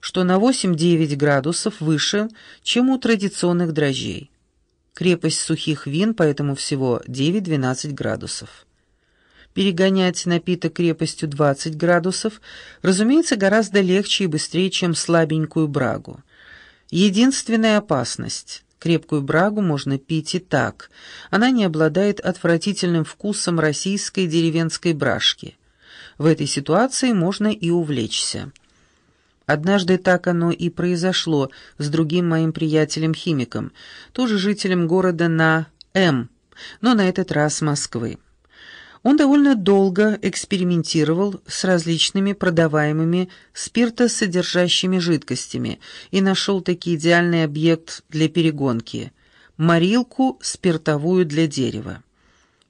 что на 8-9 градусов выше, чем у традиционных дрожжей. Крепость сухих вин поэтому всего 9-12 градусов. Перегонять напиток крепостью 20 градусов, разумеется, гораздо легче и быстрее, чем слабенькую брагу. Единственная опасность – крепкую брагу можно пить и так. Она не обладает отвратительным вкусом российской деревенской брашки. В этой ситуации можно и увлечься. Однажды так оно и произошло с другим моим приятелем-химиком, тоже жителем города на М, но на этот раз Москвы. Он довольно долго экспериментировал с различными продаваемыми спиртосодержащими жидкостями и нашел таки идеальный объект для перегонки – морилку спиртовую для дерева.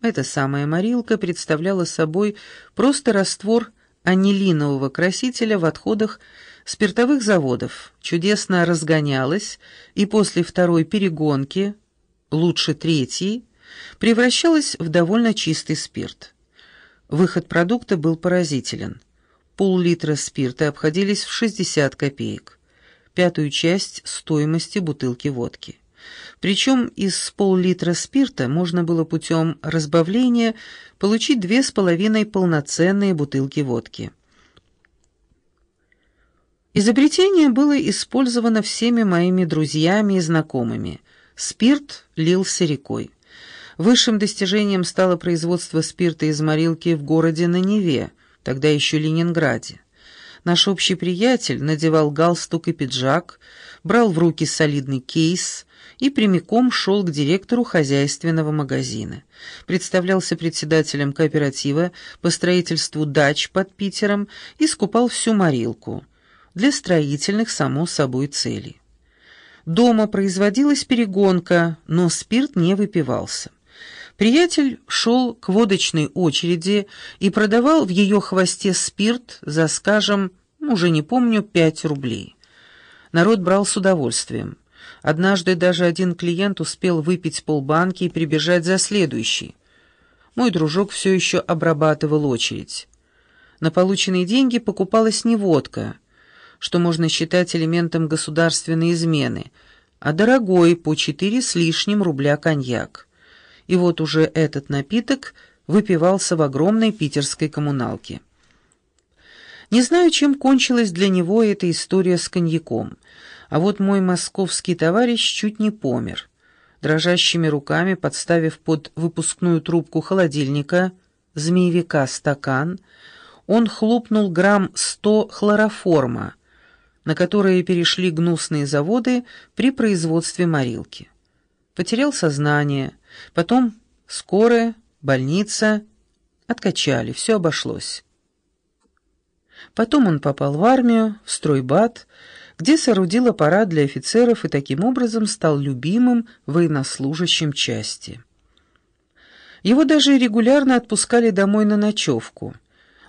Эта самая морилка представляла собой просто раствор анилинового красителя в отходах спиртовых заводов, чудесно разгонялась и после второй перегонки, лучше третьей, превращалась в довольно чистый спирт. Выход продукта был поразителен. Пол-литра спирта обходились в 60 копеек, пятую часть стоимости бутылки водки. Причем из пол-литра спирта можно было путем разбавления получить две с половиной полноценные бутылки водки. Изобретение было использовано всеми моими друзьями и знакомыми. Спирт лился рекой. Высшим достижением стало производство спирта из морилки в городе на Неве, тогда еще Ленинграде. Наш общий приятель надевал галстук и пиджак, брал в руки солидный кейс и прямиком шел к директору хозяйственного магазина. Представлялся председателем кооператива по строительству дач под Питером и скупал всю морилку. Для строительных, само собой, целей. Дома производилась перегонка, но спирт не выпивался. Приятель шел к водочной очереди и продавал в ее хвосте спирт за, скажем, уже не помню, пять рублей. Народ брал с удовольствием. Однажды даже один клиент успел выпить полбанки и прибежать за следующий. Мой дружок все еще обрабатывал очередь. На полученные деньги покупалась не водка, что можно считать элементом государственной измены, а дорогой по четыре с лишним рубля коньяк и вот уже этот напиток выпивался в огромной питерской коммуналке. Не знаю, чем кончилась для него эта история с коньяком, а вот мой московский товарищ чуть не помер. Дрожащими руками, подставив под выпускную трубку холодильника, змеевика стакан, он хлопнул грамм сто хлороформа, на которые перешли гнусные заводы при производстве морилки. Потерял сознание, Потом скорая, больница. Откачали, все обошлось. Потом он попал в армию, в стройбат, где соорудил аппарат для офицеров и таким образом стал любимым военнослужащим части. Его даже регулярно отпускали домой на ночевку,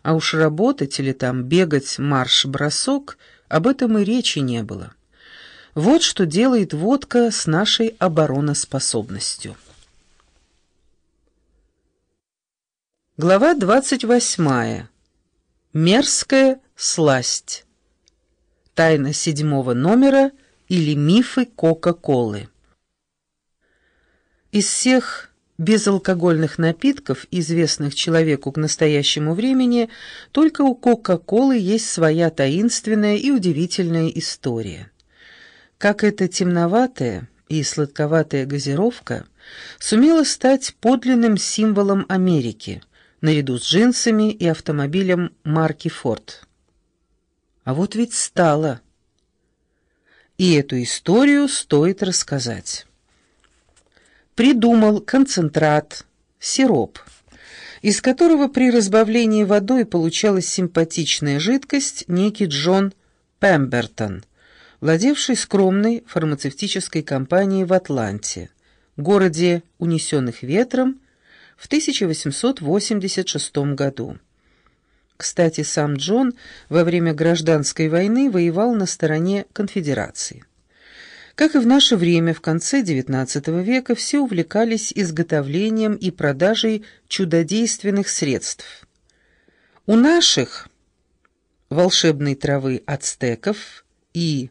а уж работать или там бегать марш-бросок, об этом и речи не было. Вот что делает водка с нашей обороноспособностью. Глава 28. Мерзкая сласть. Тайна седьмого номера или мифы Кока-Колы. Из всех безалкогольных напитков, известных человеку к настоящему времени, только у Кока-Колы есть своя таинственная и удивительная история. Как эта темноватая и сладковатая газировка сумела стать подлинным символом Америки – наряду с джинсами и автомобилем марки «Форд». А вот ведь стало. И эту историю стоит рассказать. Придумал концентрат, сироп, из которого при разбавлении водой получалась симпатичная жидкость некий Джон Пембертон, владевший скромной фармацевтической компанией в Атланте, городе унесенных ветром в 1886 году. Кстати, сам Джон во время гражданской войны воевал на стороне конфедерации. Как и в наше время, в конце XIX века все увлекались изготовлением и продажей чудодейственных средств. У наших волшебной травы ацтеков И.